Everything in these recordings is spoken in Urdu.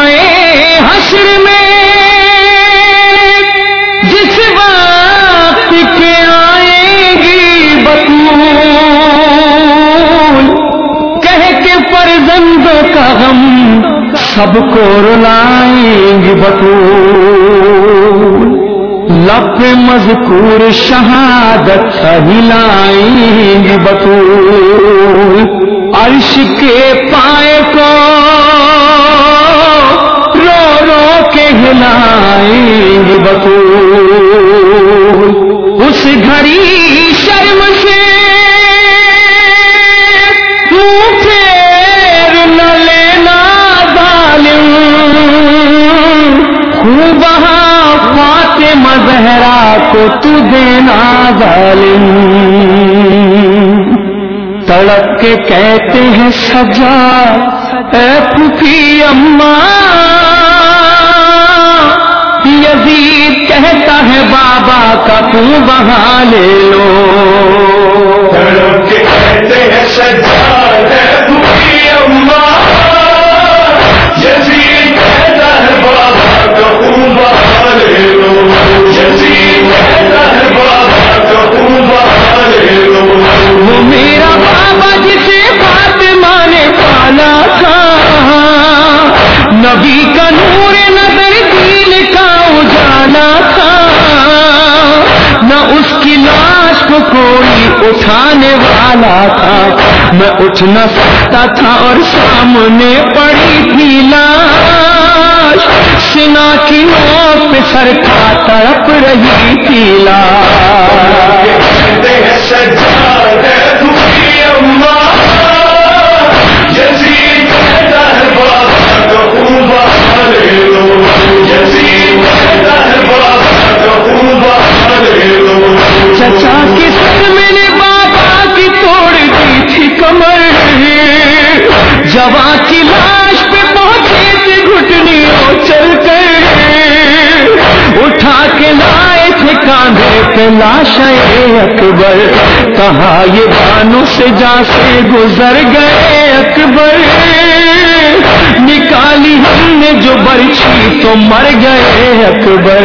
حشر میں۔ جس وقت کے آئے گی بکول کہہ کے فرزند کا ہم سب کو رلائیں گے بکول لپ مذکور شہادت ہلائیں گے بکول عرش کے پائے کو ہلائیں گی بطول۔ اس گھڑی شرم سے پھیر نہ لینا ظالم۔ خوب ہاں فاطمہ زہرا کو تو دینا ظالم۔ تڑپ کے کہتے ہیں سجا، اے پھوپھی اماں یزید کہتا ہے بابا کا تم وہاں لے لو۔ اٹھانے والا تھا۔ میں اٹھ نہ سکتا تھا اور سامنے پڑی تھی لاش۔ سنا کی موت پہ سر کا تڑپ رہی تھی لاش۔ کاندھے پہ لاش اکبر۔ کہا یہ بانو سے جا سے گزر گئے اکبر؟ نکالی ہم نے جو برچھی تو مر گئے اکبر۔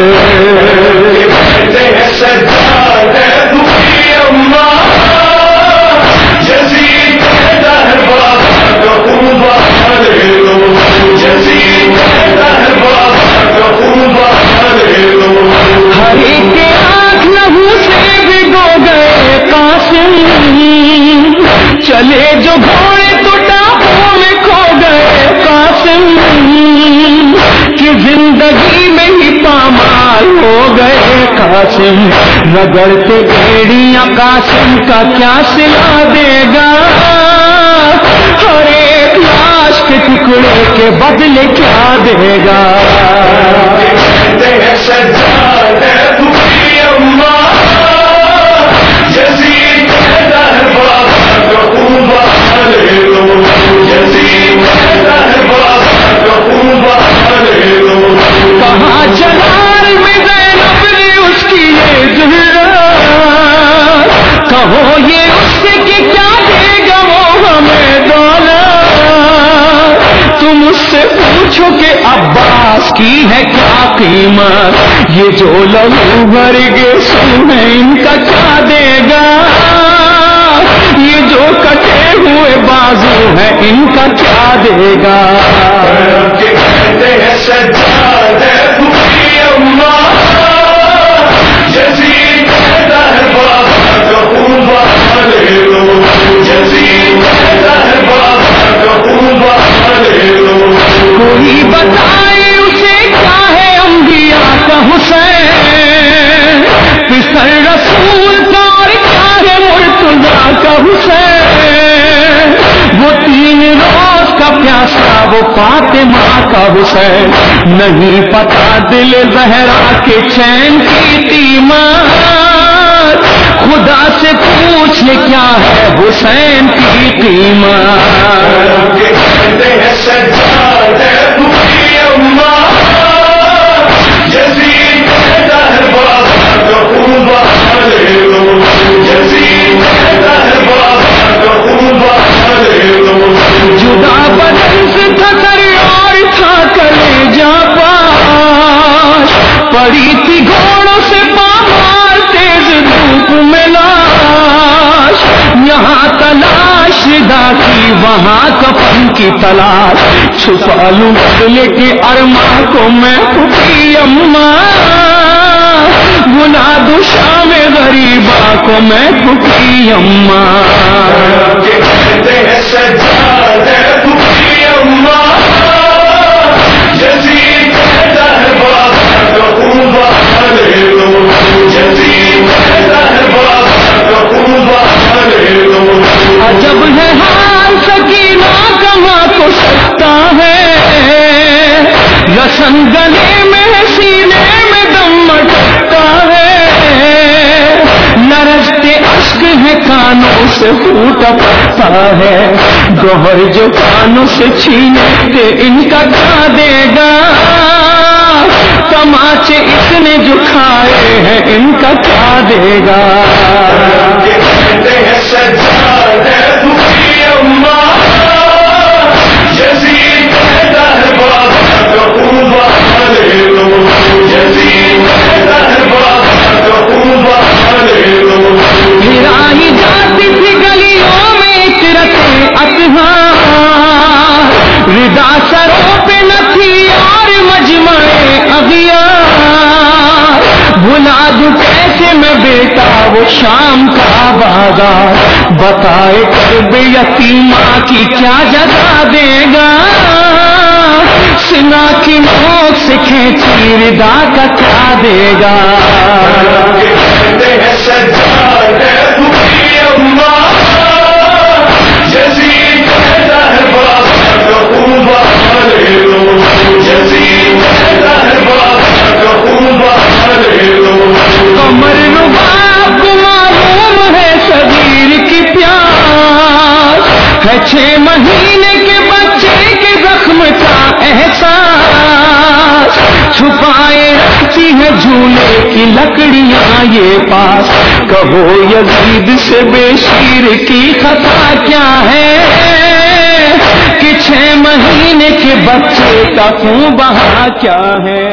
ہو گئے قاسم رگڑتے ایڑیاں قاسم کا کیا سلا دے گا؟ ہر ایک لاش کے ٹکڑے کے بدلے کیا دے گا؟ کی ہے کیا قیمت؟ یہ جو لہو بھر گے سن ان کا کیا دے گا؟ یہ جو کٹے ہوئے بازو ہے ان کا کیا دے گا؟ فاطمہ کا حسین، نہیں پتا دل زہرا کے چین کی قیمت خدا سے پوچھ کیا ہے حسین کی قیمت وہاں کفن کی تلاش، چھپا لوں بدلے کے ارما کو میں پھوپھی اماں۔ گنا دشا میں غریبا کو میں پھوپھی اماں۔ پھوٹ ہے گوہر جو کانوں سے چھینے ان کا کھا دے گا؟ تماچے اس نے جو کھائے ہیں، ان کا کھا دے گا؟ وہ شام کا بازار بتائے کر یتیمہ کی کیا جگہ دے گا؟ سنا کی موت سے کھینچی ردا کا کیا دے گا؟ ہے چھ مہینے کے بچے کے زخم کا احساس۔ چھپائے رکھتی ہے جھولے کی لکڑیاں یہ پاس۔ کہو یزید سے بے شیر کی خطا کیا ہے؟ کہ چھ مہینے کے بچے کا خون بہا کیا ہے؟